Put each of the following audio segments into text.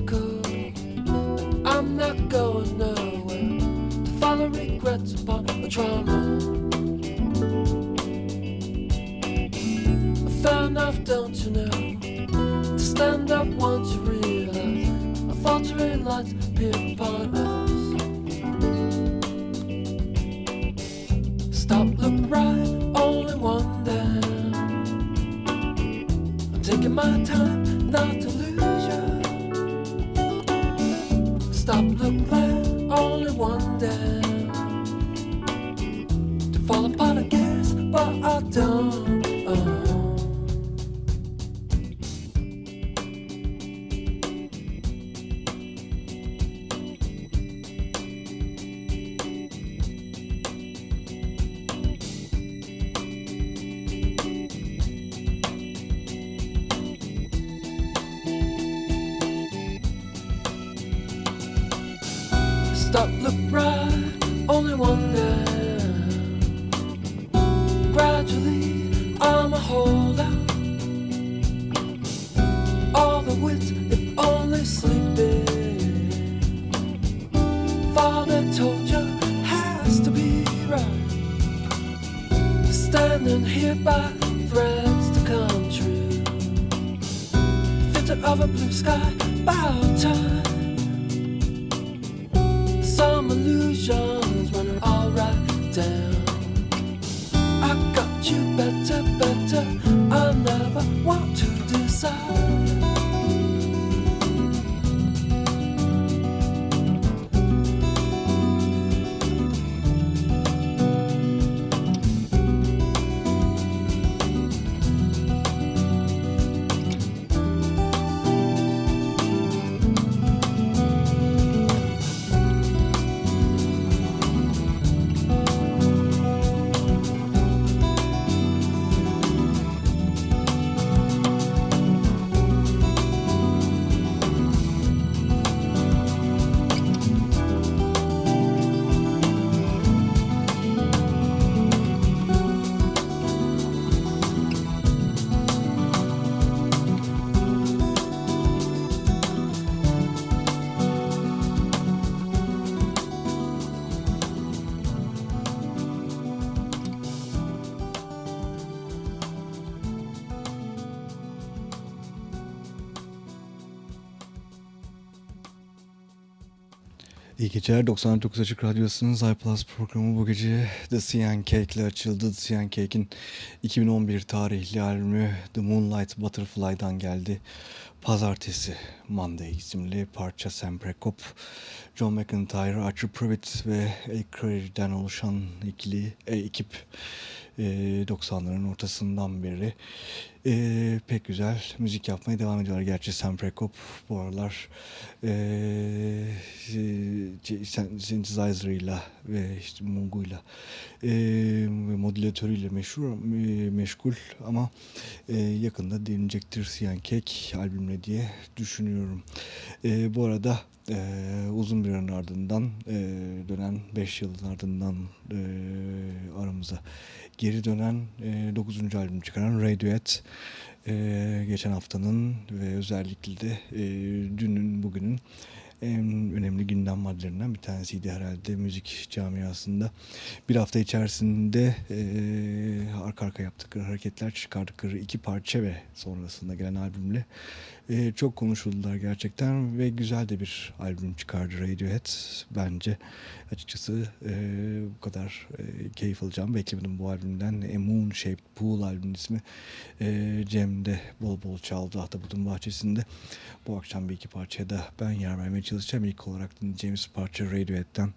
I'm not going nowhere to follow regrets upon the trauma. Fair enough, don't you know? To stand up once you realize a faltering light appear upon us. Stop, look right, only one down. I'm taking my time. down to fall apart, I guess, but I don't. İyi geceler. 99 Açık Radyosu'nun iPlus programı bu gece The Cyan Cake ile açıldı. The Cyan Cake'in 2011 tarihli albümü The Moonlight Butterfly'dan geldi. Pazartesi Monday isimli parça Sam Prekop, John McIntyre, Archer Privet ve Eric Curry'den oluşan ikili, e, ekip e, 90'ların ortasından beri e, pek güzel müzik yapmaya devam ediyorlar. Gerçi Sam Prekop bu aralar e, synthesizer'ıyla ve işte Mungu'yla e, modülatörüyle meşhur, e, meşgul ama e, yakında dinleyecektir Siyan Kek albümle diye düşünüyorum. E, bu arada e, uzun bir aranın ardından e, dönen 5 yılın ardından e, aramıza geri dönen e, 9. albüm çıkaran Radiohead e, geçen haftanın ve özellikle de e, dünün bugünün en önemli gündem maddelerinden bir tanesiydi herhalde müzik camiasında. Bir hafta içerisinde e, arka arka yaptıkları hareketler çıkardıkları iki parça ve sonrasında gelen albümle e, çok konuşuldular gerçekten ve güzel de bir albüm çıkardı Radiohead bence. Açıkçası e, bu kadar e, keyif alacağım beklemedim bu albümden. A Moon Shaped Pool albümün ismi. E, Cem de bol bol çaldı Ahtabut'un bahçesinde. Bu akşam bir iki parçaya da ben yer vermeye çalışacağım. İlk olarak dinleyeceğimiz parça Radiohead'den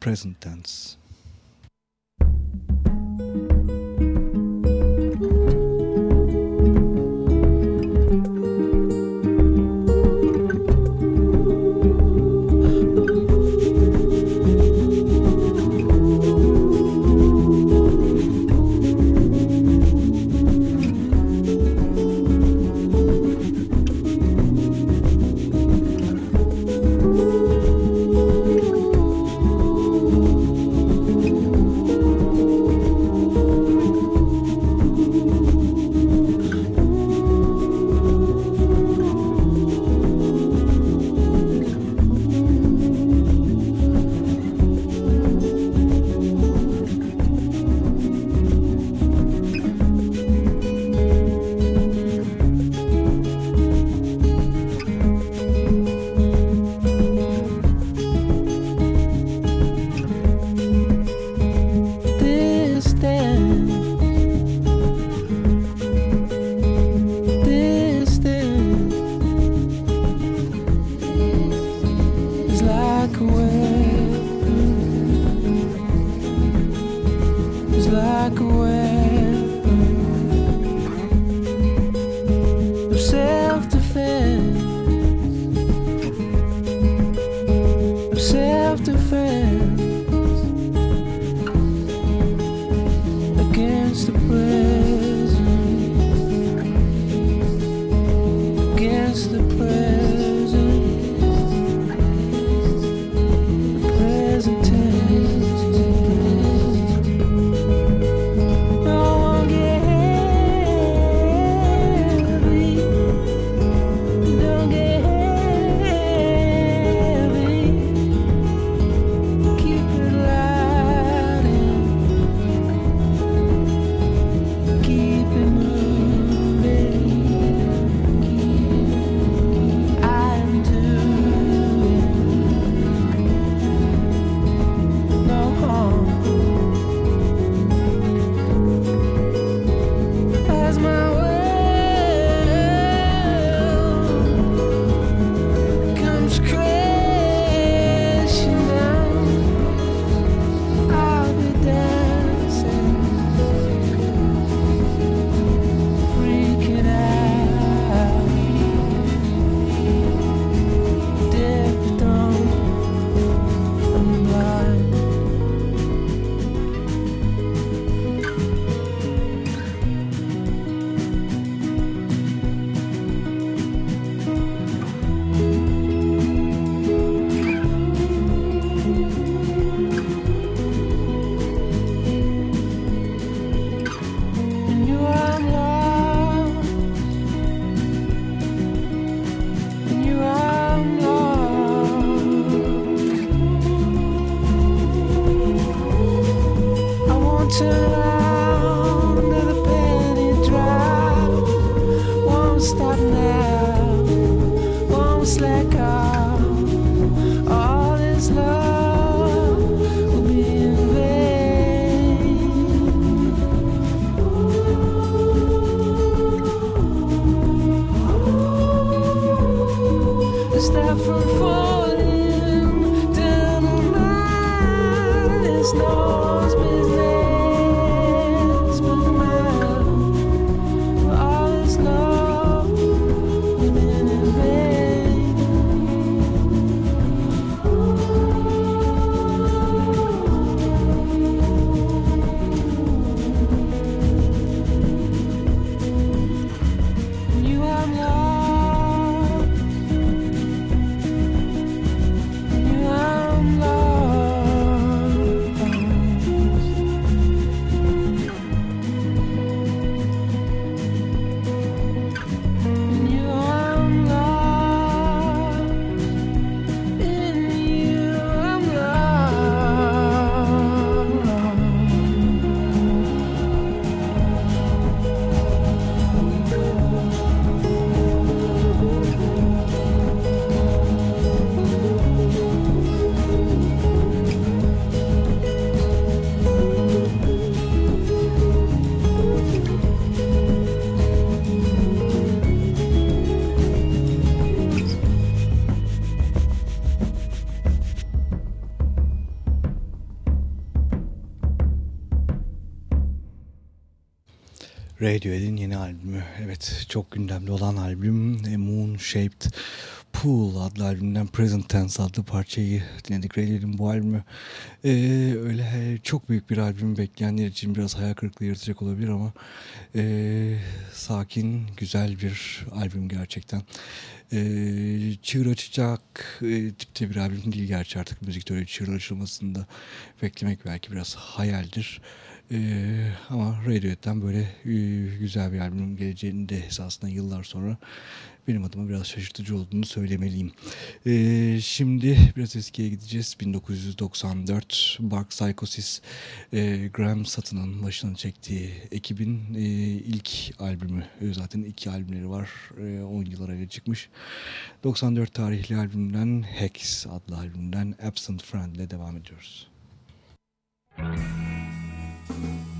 Present Tense. Música çok gündemde olan albüm Moon Shaped Pool adlı albümden Present Tense adlı parçayı dinledik. Radiohead'in bu albümü ee, öyle çok büyük bir albüm bekleyenler için biraz hayal kırıklığı yaratacak olabilir ama ee, sakin güzel bir albüm gerçekten. Ee, çığır açacak e, tipte bir albüm değil gerçi artık müzikte öyle çığır açılmasında beklemek belki biraz hayaldir. Ee, ama Radiohead'den böyle güzel bir albüm geleceğini de esasında yıllar sonra benim adıma biraz şaşırtıcı olduğunu söylemeliyim. Ee, şimdi biraz eskiye gideceğiz. 1994 Bark Psychosis e, Graham Sutton'ın başına çektiği ekibin e, ilk albümü. E, zaten iki albümleri var. 10 e, yıllar önce çıkmış. 94 tarihli albümden Hex adlı albümden Absent Friend ile devam ediyoruz. Müzik Thank you.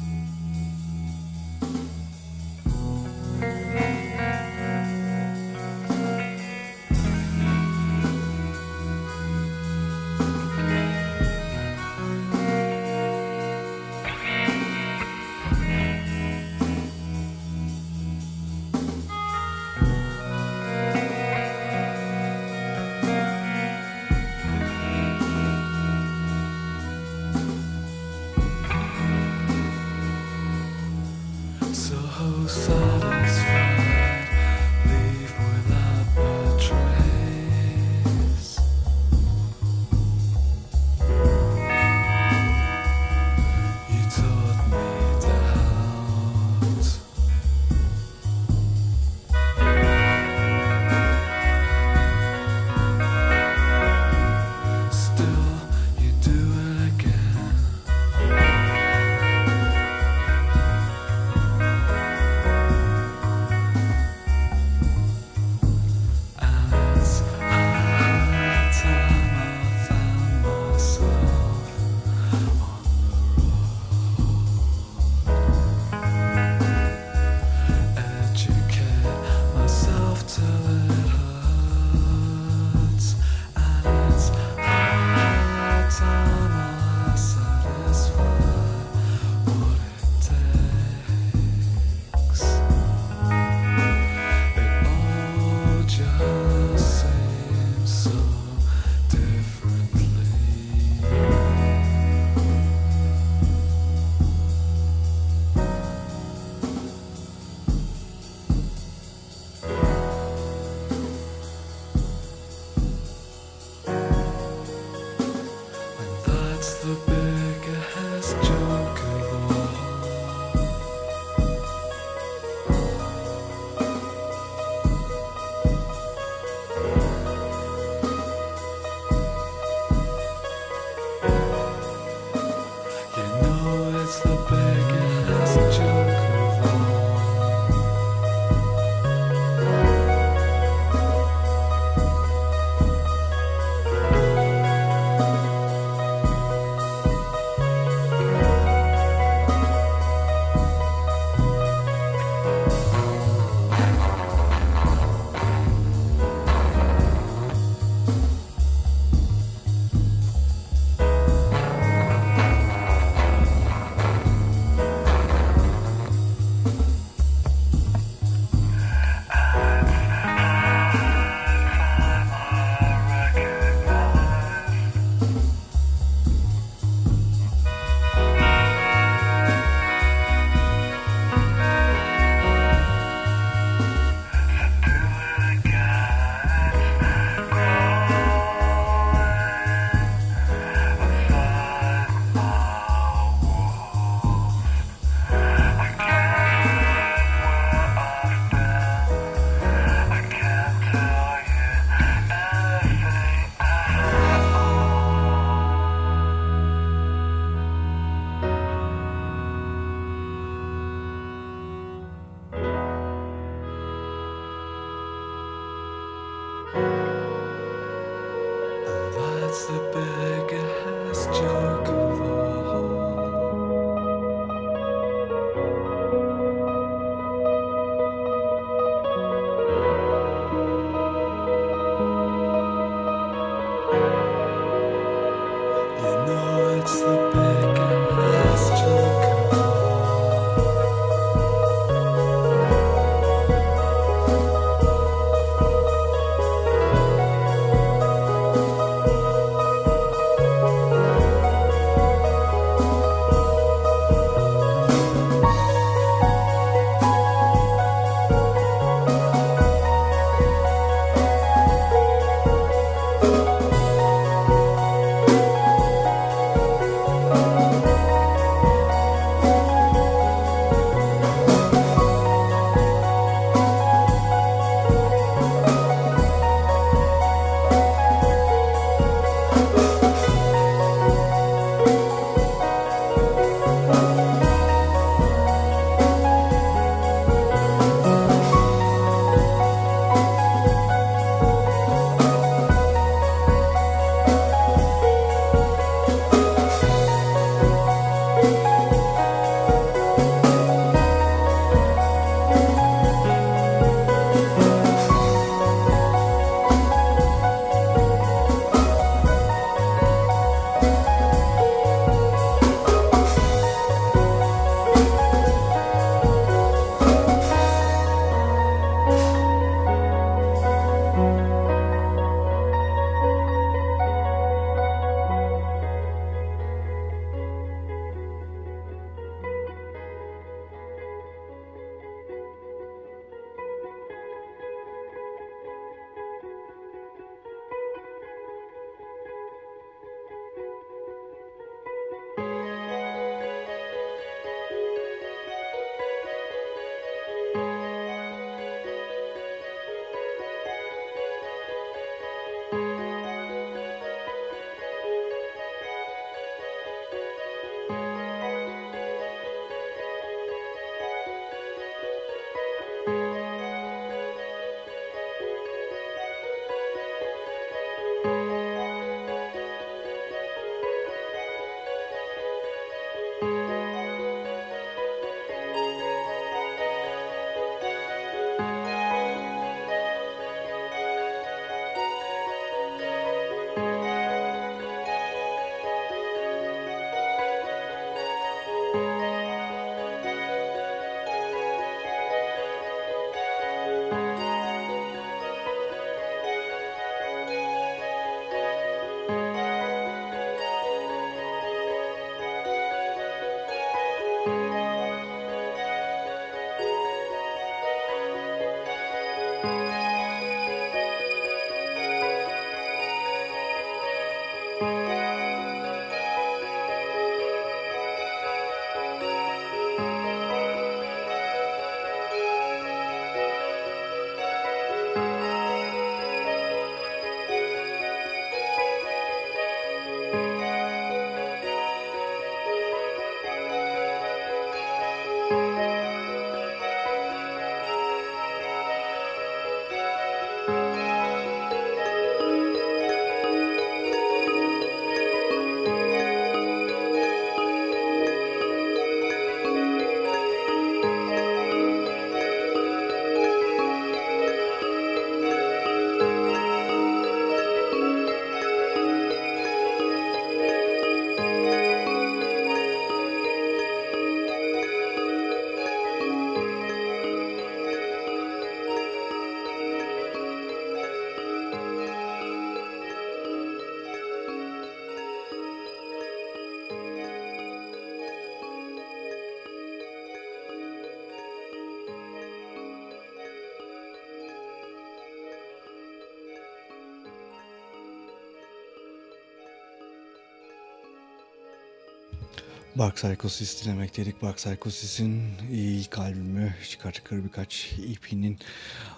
Bark Psychosis dinlemekteydik. Bark Psychosis'in ilk albümü çıkarttıkları birkaç EP'nin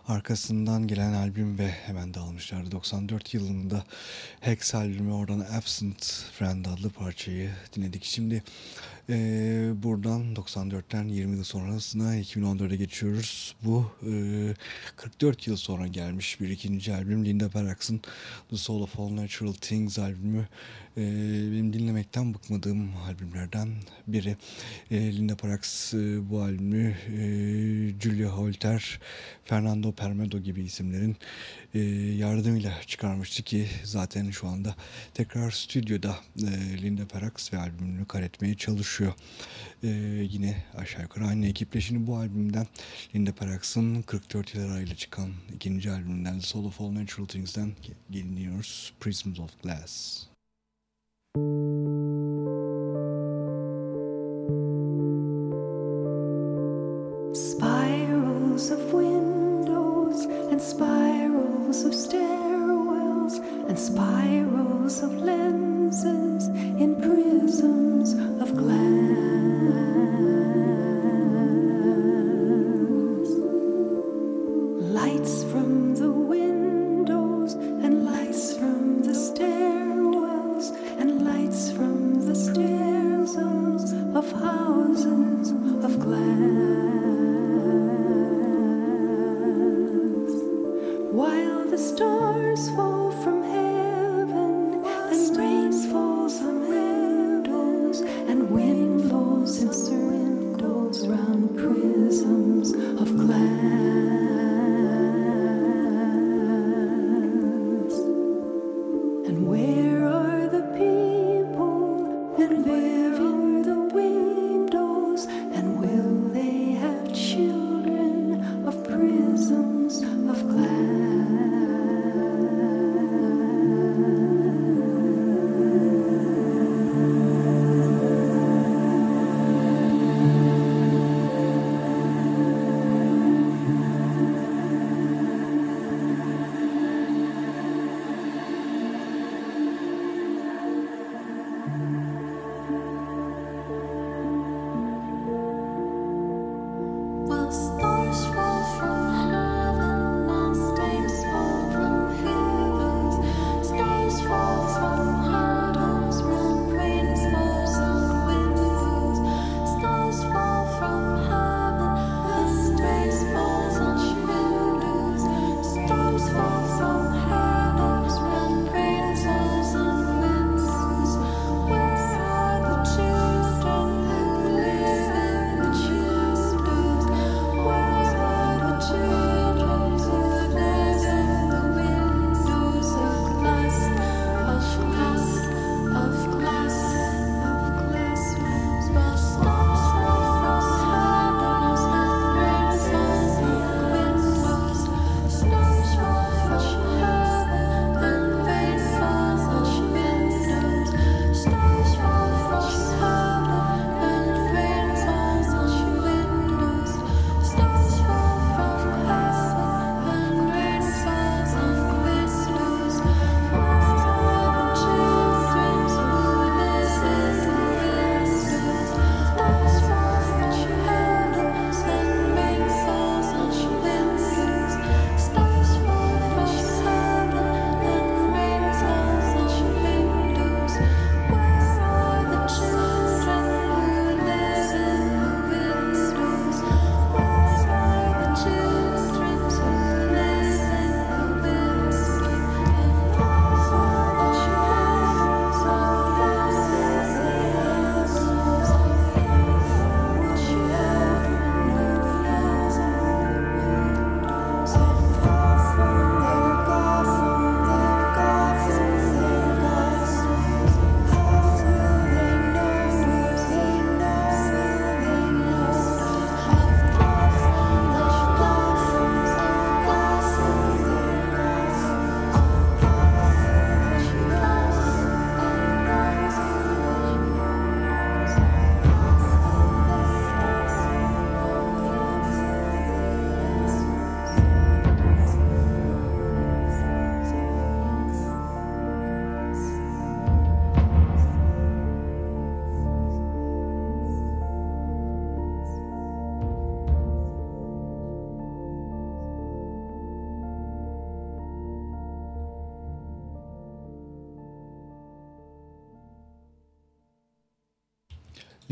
arkasından gelen albüm ve hemen dağılmışlardı. 94 yılında Hex albümü oradan Absent Friend adlı parçayı dinledik. Şimdi e, buradan 94'ten 20 yıl sonrasına 2014'e geçiyoruz. Bu e, 44 yıl sonra gelmiş bir ikinci albüm. Linda Parax'ın The Soul of All Natural Things albümü e, benim dinlemekten bıkmadığım albümlerden biri. E, Linda Parax e, bu albümü e, Julia Holter, Fernando Permedo gibi isimlerin e, yardımıyla çıkarmıştı ki zaten şu anda tekrar stüdyoda e, Linda Parax ve albümünü kaydetmeye çalışıyor. E, yine aşağı yukarı aynı ekiple. Şimdi bu albümden Linda Parax'ın 44 yıl arayla çıkan ikinci albümünden The Soul of All Natural Things'den dinliyoruz. Prisms of Glass. Spirals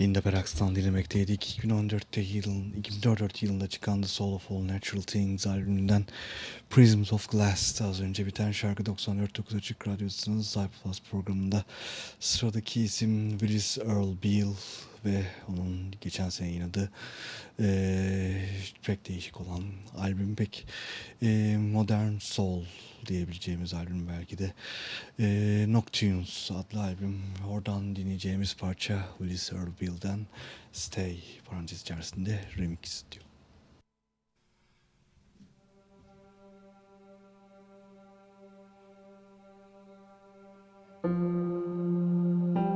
Linda Perax'tan dinlemekteydik. 2014'te yılın, 2014 yılında çıkan The Soul of All Natural Things albümünden Prisms of Glass az önce biten şarkı 94.9 Açık Radyosu'nun Plus programında sıradaki isim Willis Earl Beale ve onun geçen sene yayınladığı e, pek değişik olan albüm pek e, modern soul diyebileceğimiz albüm belki de e, Noctunes adlı albüm oradan dinleyeceğimiz parça Willis Earl Beale'den Stay parantez içerisinde remix diyor. something good.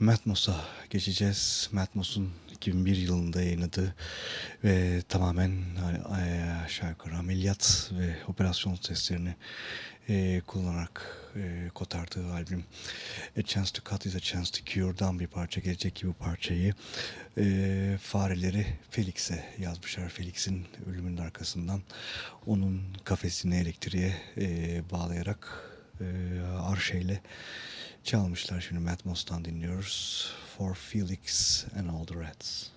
Matmos'a geçeceğiz. Matmos'un 2001 yılında yayınladığı ve tamamen e, aşağı yukarı ameliyat ve operasyon seslerini e, kullanarak e, kotardığı albüm A Chance to Cut is a Chance to Cure'dan bir parça gelecek ki bu parçayı e, fareleri Felix'e yazmışlar. Felix'in ölümünün arkasından onun kafesini elektriğe e, bağlayarak e, arşeyle çalmışlar. Şimdi Matt Moss'tan dinliyoruz. For Felix and All the Rats.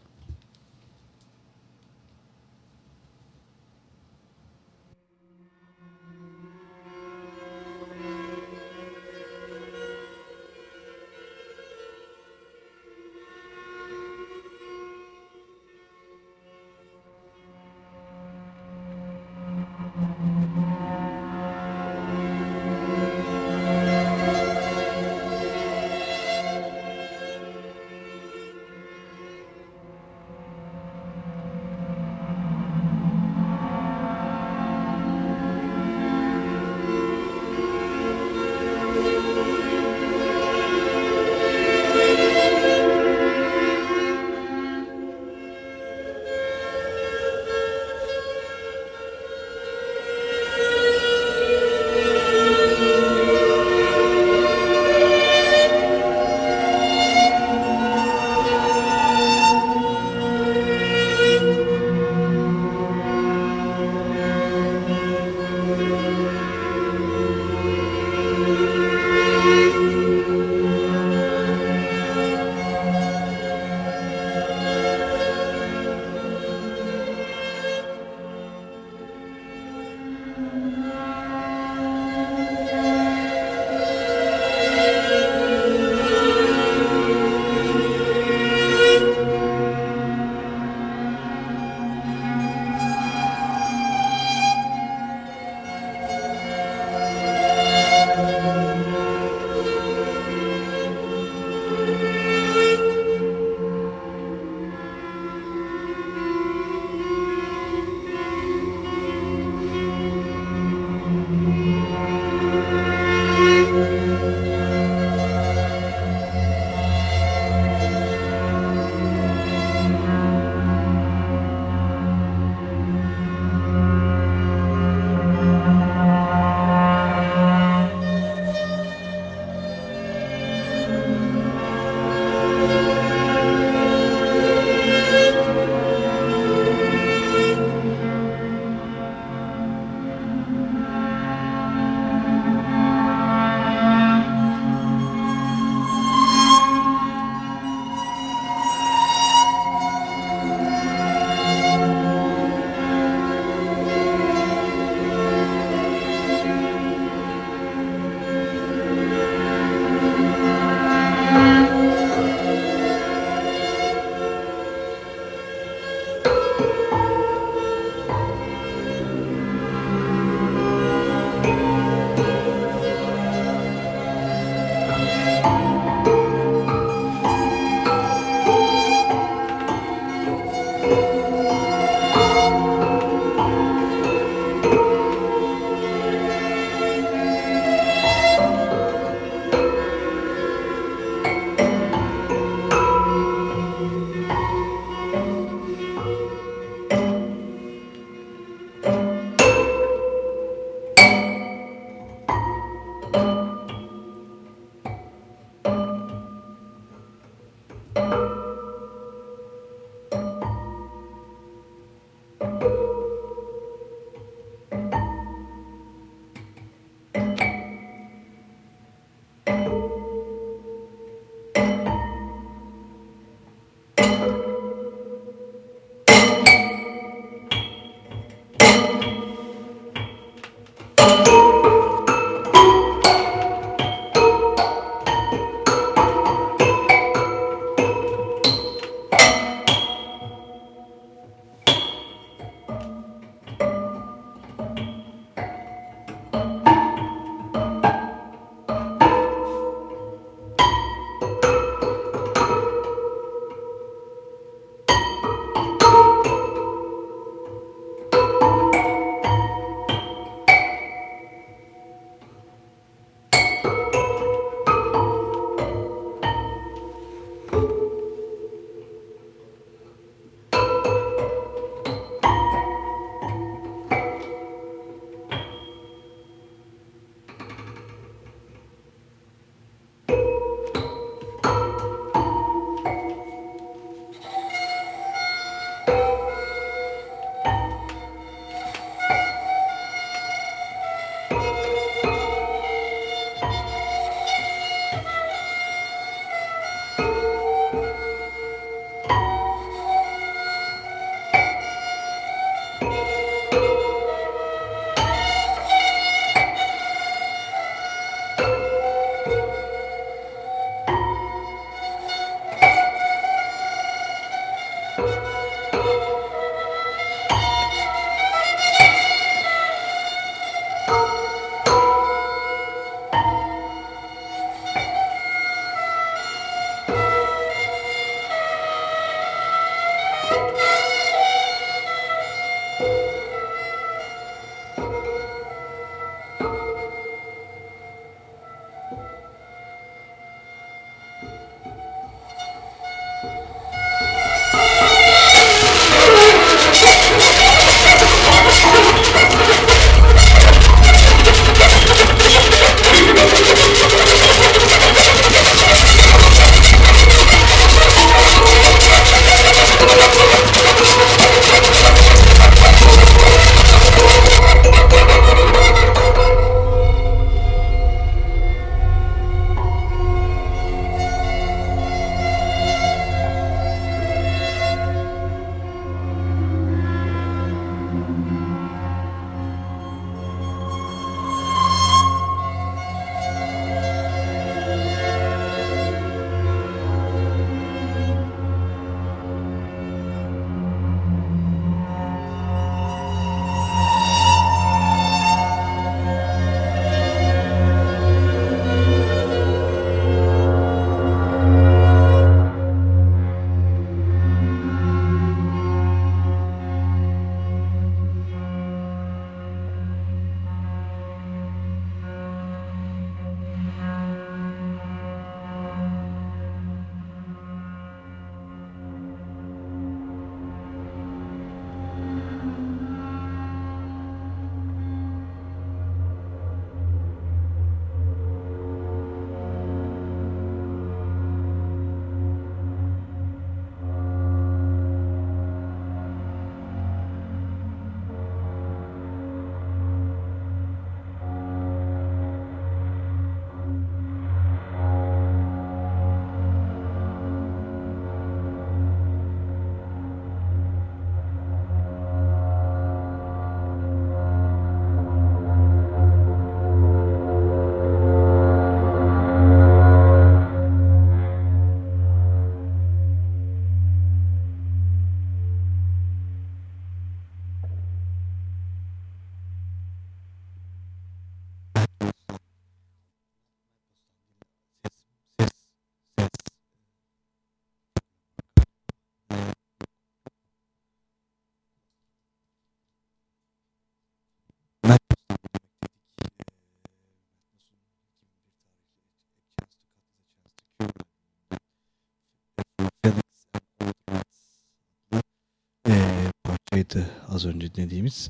Sky'dı az önce dinlediğimiz.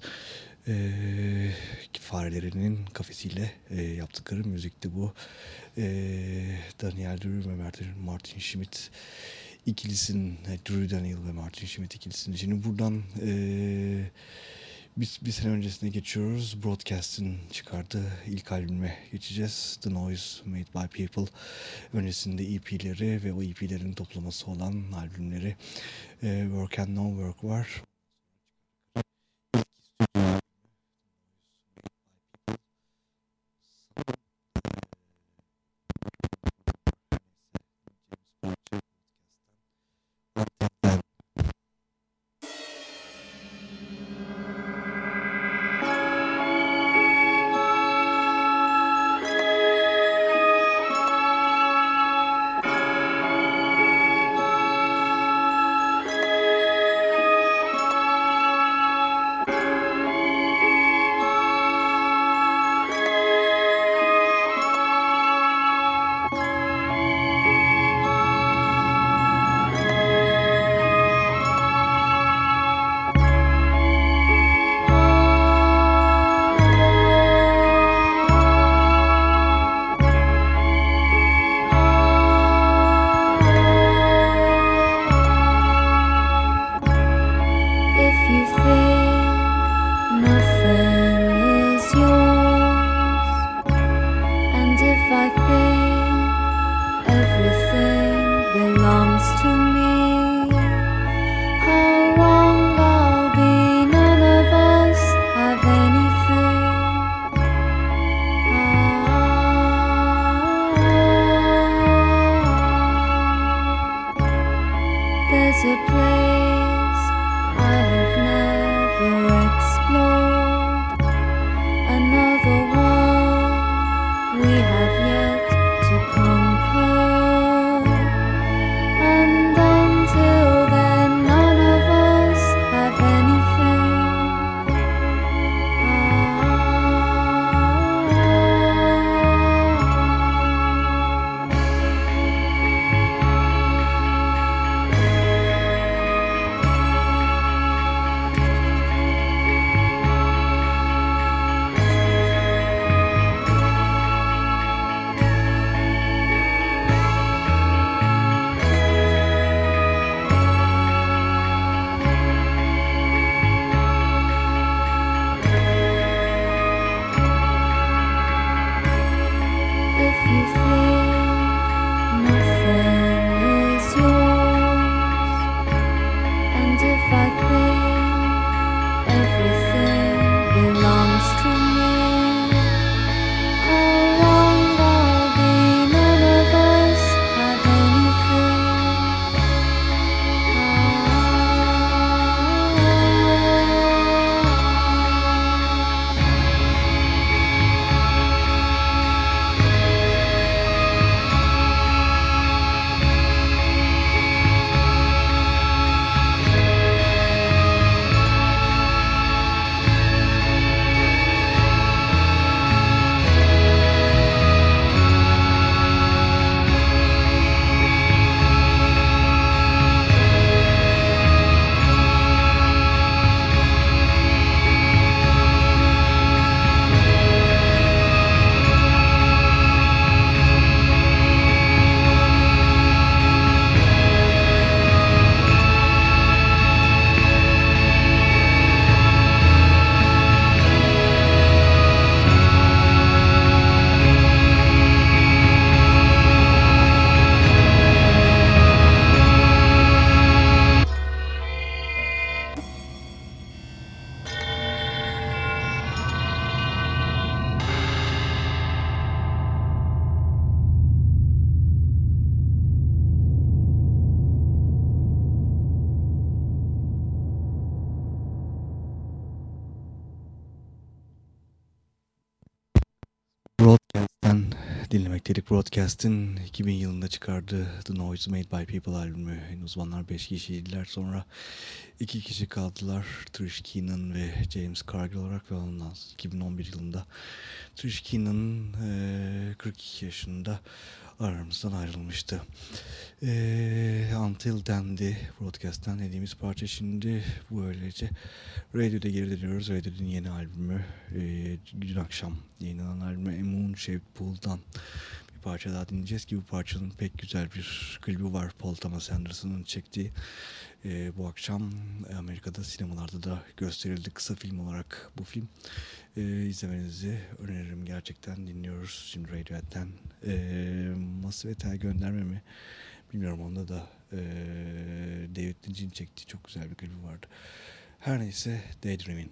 E, farelerinin kafesiyle e, yaptıkları müzikti bu. E, Daniel Drew ve Martin Schmidt ikilisinin, Drew Daniel ve Martin Schmidt ikilisinin. Şimdi buradan e, bir, bir sene öncesine geçiyoruz. Broadcast'ın çıkardığı ilk albüme geçeceğiz. The Noise Made by People. Öncesinde EP'leri ve o EP'lerin toplaması olan albümleri e, Work and No Work var. Delik Broadcast'in 2000 yılında çıkardığı The Noise Made by People albümü. Uzmanlar 5 kişiydiler. Sonra 2 kişi kaldılar. Trish Keenan ve James Cargill olarak ve ondan sonra 2011 yılında Trish Keenan e, 42 yaşında aramızdan ayrılmıştı. Ee, Until Den'di Broadcast'ten dediğimiz parça şimdi böylece Radio'da geri dönüyoruz. Radio'nun yeni albümü e, dün akşam yayınlanan albümü A Moon Shaped Pool'dan bir parça daha dinleyeceğiz ki bu parçanın pek güzel bir klibi var Paul Thomas Anderson'ın çektiği. E, bu akşam Amerika'da sinemalarda da gösterildi kısa film olarak bu film. E, izlemenizi öneririm gerçekten dinliyoruz şimdi Radiohead'den. E, Masvet'e gönderme mi? Bilmiyorum onda da e, David Lynch'in çektiği çok güzel bir klibi vardı. Her neyse Daydreaming.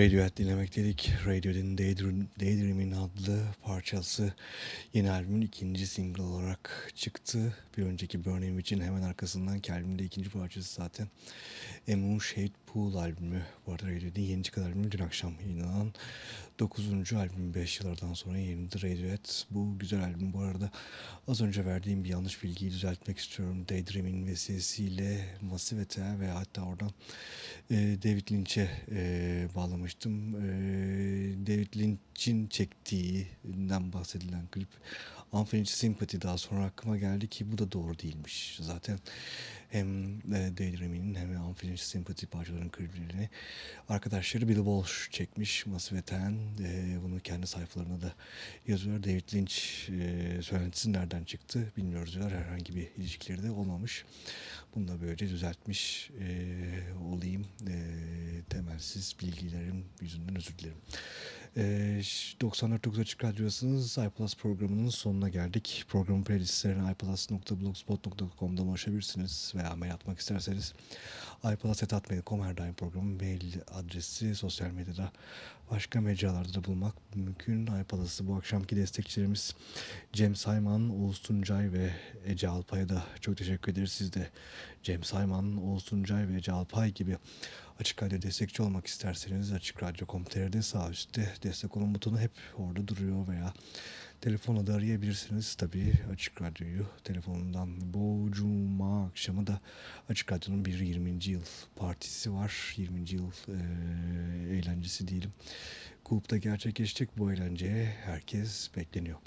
Radiohead dinlemek dedik. Radiohead'in Daydream, Daydream'in adlı parçası yeni albümün ikinci single olarak çıktı. Bir önceki Burning için hemen arkasından albümün de ikinci parçası zaten. A Moon Shade Pool albümü. Bu arada Radiohead'in yeni çıkan albümü dün akşam yayınlanan 9. albüm 5 yıllardan sonra yayınladı Radiohead. Bu güzel albüm bu arada az önce verdiğim bir yanlış bilgiyi düzeltmek istiyorum. Daydream'in vesilesiyle Massive Attack ve hatta oradan e, David Lynch'e e, bağlamıştım. E, David Lynch'in çektiğinden bahsedilen klip Unfinished Sympathy daha sonra aklıma geldi ki bu da doğru değilmiş. Zaten hem e, Daydream'in hem Unfinished Sympathy parçalarının kliplerini arkadaşları Bill Walsh çekmiş. Massive Ten e, bunu kendi sayfalarına da yazıyor. David Lynch e, söylentisi nereden çıktı bilmiyoruz diyorlar. Herhangi bir ilişkileri de olmamış. Bunu da böylece düzeltmiş e, olayım. E, temelsiz bilgilerim yüzünden özür dilerim. E, 94.9 Açık Radyo'dasınız. iPlus programının sonuna geldik. Programın playlistlerine iPlus.blogspot.com'dan ulaşabilirsiniz veya mail atmak isterseniz iPlus.atmail.com her daim programın mail adresi sosyal medyada başka mecralarda da bulmak mümkün. iPlus'ı bu akşamki destekçilerimiz Cem Sayman, Oğuz Tuncay ve Ece Alpay'a da çok teşekkür ederiz. Siz de Cem Sayman, Oğuz Tuncay ve Ece Alpay gibi Açık Radyo destekçi olmak isterseniz Açık Radyo.com.tr'de sağ üstte destek olun butonu hep orada duruyor veya telefonla da arayabilirsiniz. Tabii Açık Radyo'yu telefonundan bu cuma akşamı da Açık Radyo'nun bir 20. yıl partisi var. 20. yıl e, eğlencesi diyelim. Kulüpte gerçekleşecek bu eğlenceye herkes bekleniyor.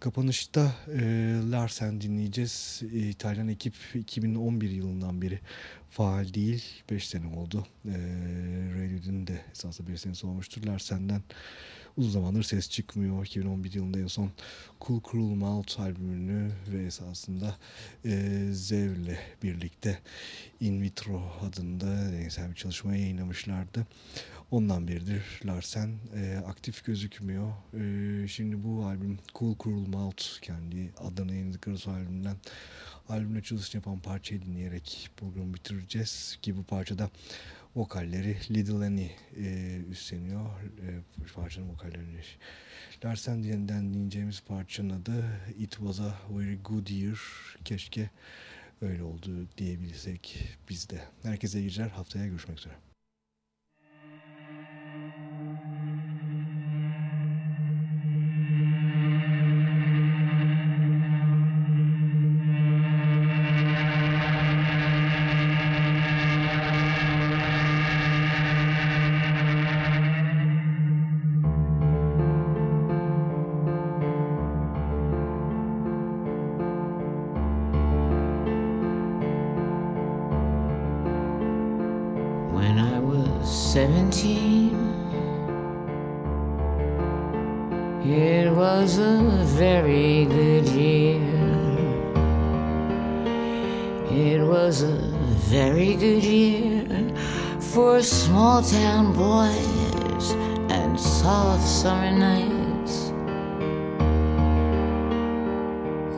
Kapanışta e, Larsen dinleyeceğiz. E, İtalyan ekip 2011 yılından beri faal değil. 5 sene oldu. E, Radio'nun de esasında bir senesi olmuştur. Larsen'den uzun zamandır ses çıkmıyor. 2011 yılında en son Cool Cruel Mouth albümünü ve esasında e, Zev'le birlikte In Vitro adında deneysel bir çalışma yayınlamışlardı. Ondan beridir Larsen e, aktif gözükmüyor. E, şimdi bu albüm Cool Cruel Mouth kendi adını yayınladıkları albümden albümle çalışma yapan parçayı dinleyerek programı bitireceğiz. Ki bu parçada vokalleri Little Annie e, üstleniyor. E, parçanın vokallerini. Larsen diyenden dinleyeceğimiz parçanın adı It Was A Very Good Year. Keşke öyle oldu diyebilsek biz de. Herkese iyi geceler. Haftaya görüşmek üzere. for small town boys and soft summer nights.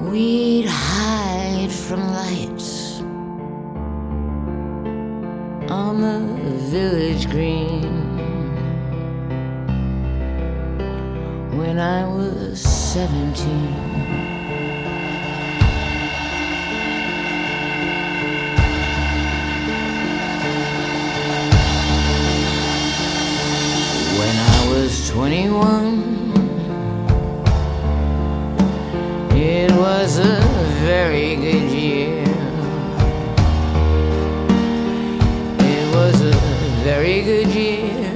We'd hide from lights on the village green. When I was 17. 21, it was a very good year. It was a very good year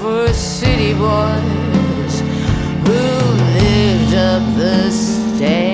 for city boys who lived up the stairs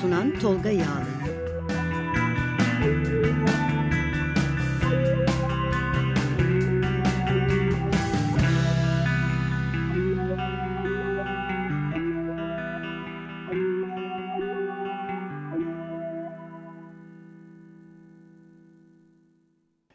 sunan Tolga Yağlı.